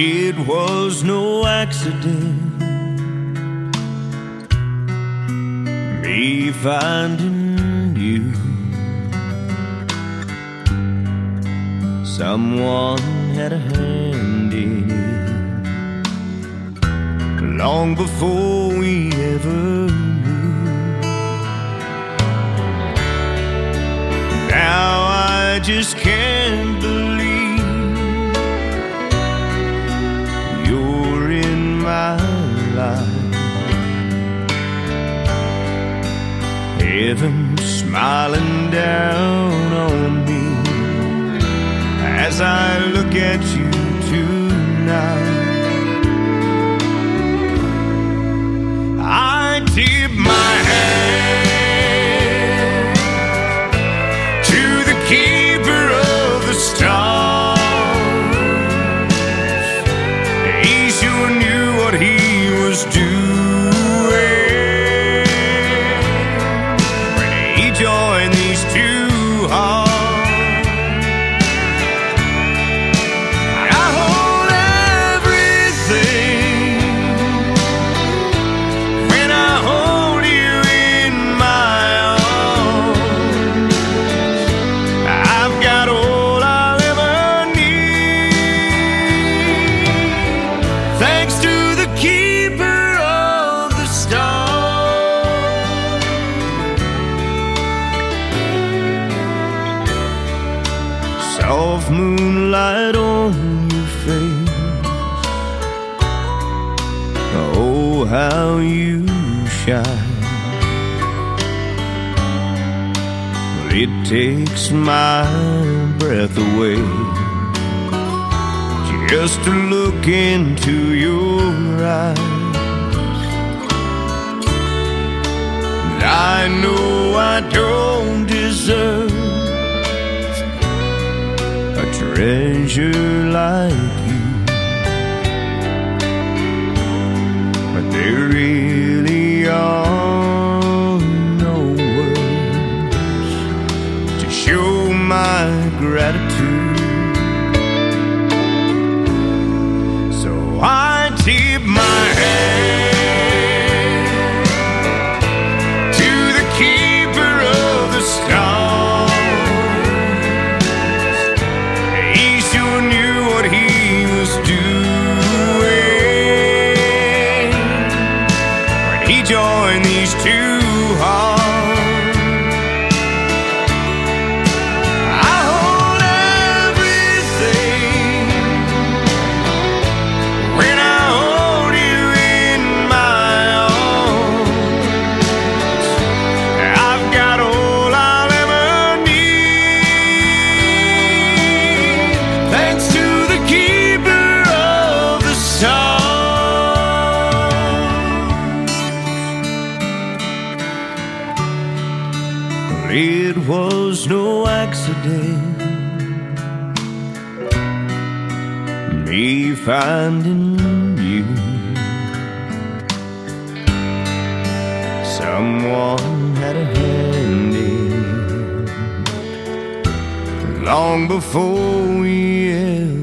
It was no accident. Me finding you. Someone had a hand in it long before we ever knew. Now I just can't believe life. Heaven smiling down on me as I look at you tonight. Thanks to the keeper of the stars. Soft moonlight on your face. Oh, how you shine. It takes my breath away just to look into your eyes. And I know I don't deserve a treasure like you. Joined It was no accident. Me finding you. Someone had a hand in long before we ever